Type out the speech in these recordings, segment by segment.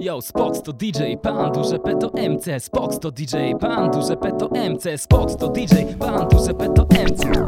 Yo, Spox to DJ, pan duże P to MC Spox to DJ, pan duże P to MC Spox to DJ, pan duże P to MC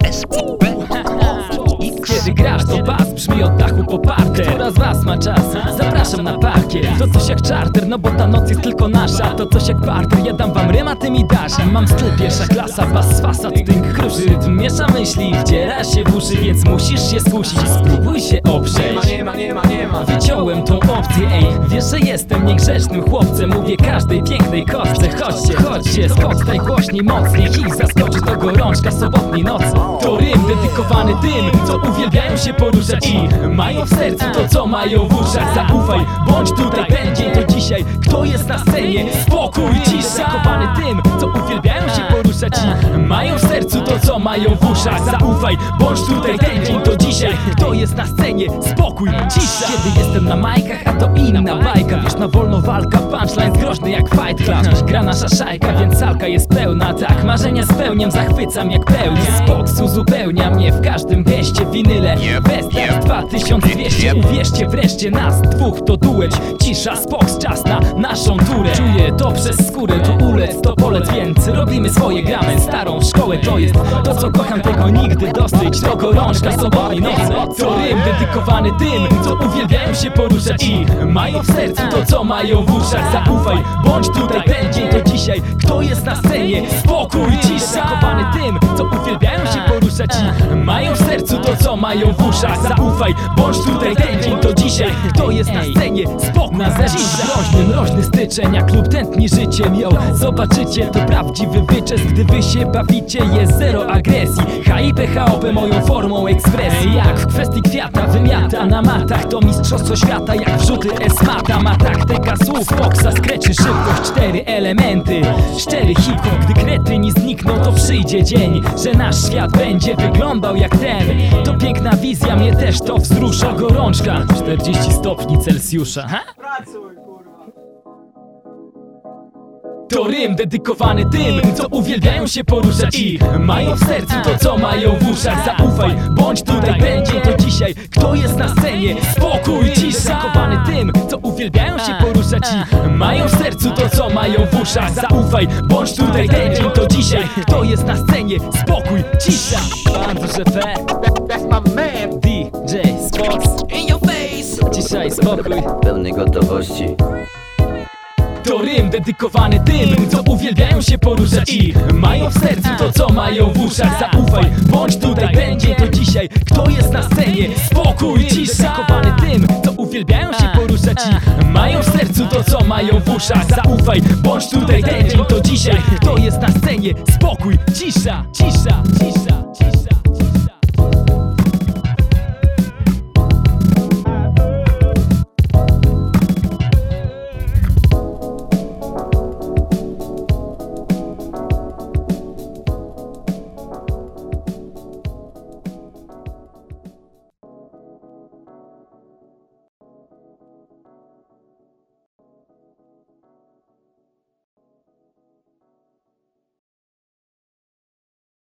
Kiedy grasz to bas brzmi od dachu poparte. Która z was ma czas? Zapraszam na parkiet. To coś jak charter, no bo ta noc jest tylko nasza. To coś jak barter, ja dam wam rym, a ty mi dasz. Mam styl pierwsza klasa, bas fasad, tynk kruszy Rytm miesza myśli, wdziera się w uszy Więc musisz się skusić, spróbuj się oprzeć Nie ma, nie ma, nie ma. Wyciąłem tą opcję, ej. Wiesz, że jestem niegrzecznym chłopcem. Mówię każdej pięknej kostce. Chodźcie, chodźcie, skocz najgłośniej, mocniej. Ich zaskoczy to gorączka sobotniej nocy. To rym dedykowany tym, co uwielbiają się poruszać. I mają w sercu to, co mają w uszach. Zaufaj, bądź tutaj, będzie to dzisiaj. Kto jest na scenie? Spokój, cisza. Dedykowany tym, co uwielbiają się poruszać I mają w sercu to, co mają w uszach. Zaufaj, bądź tutaj, ten dzień to dzisiaj. Kto jest na scenie? Spokój, cisza. Kiedy jestem na majkach, a to inna bajka. Wiesz, na wolno walka, punchline groźny jak fight club. Gra nasza szajka, więc salka jest pełna Tak, marzenia spełniam, zachwycam jak pełnia. Spoks uzupełnia mnie w każdym geście. Winyle, Western 2200 Uwierzcie wreszcie nas dwóch to duet. Cisza, spoks, czas na naszą turę. Czuję to przez skórę, tu ulec, to polec Więc robimy swoje starą szkołę To jest to co kocham, tego nigdy dosyć. To gorączka sobotniej nocy To rym dedykowany tym, co uwielbiają się poruszać I mają w sercu to co mają w uszach. Zaufaj, bądź tutaj, ten dzień to dzisiaj Kto jest na scenie? Spokój, cisza! Dedykowany tym, co uwielbiają się poruszać I mają w to co mają w uszach Zaufaj, bądź tutaj, ten dzień to dzisiaj. Kto jest na scenie? Spokój, na zewnątrz. Groźny, mroźny styczeń, jak lub tętni życiem Yo, zobaczycie, to prawdziwy wyczes Gdy wy się bawicie, jest zero agresji. HIP, HOP moją formą ekspresji. Jak w kwestii kwiata wymiata na matach To mistrzostwo świata, jak wrzuty esmata. Ma taktyka słów, boksa, skreczy szybkość Cztery elementy, szczery hip-hop Gdy kretyni znikną, to przyjdzie dzień Że nasz świat będzie wyglądał jak ten To piękna wizja, mnie też to wzrusza Gorączka, 40 stopni Celsjusza ha? To rym dedykowany tym, co uwielbiają się poruszać I mają w sercu to, co mają w uszach. Zaufaj, bądź tutaj, będzie to dzisiaj. Kto jest na scenie? Spokój, cisza. Dedykowany tym, co uwielbiają się poruszać I mają w sercu to, co mają w uszach. Zaufaj, bądź tutaj, ten dzień to dzisiaj. Kto jest na scenie? Spokój, cisza. Pan duże That's my man DJ Spox In your face. Cisza i spokój. Pełnej gotowości To rym dedykowany tym, co uwielbiają się poruszać I mają w sercu to, co mają w uszach. Zaufaj, bądź tutaj, będzie to dzisiaj. Kto jest na scenie? Spokój, cisza. Dedykowany tym, co uwielbiają się poruszać I mają w sercu to, co mają w uszach. Zaufaj, bądź tutaj, ten dzień to dzisiaj. Kto jest na scenie? Spokój, cisza, cisza, cisza, cisza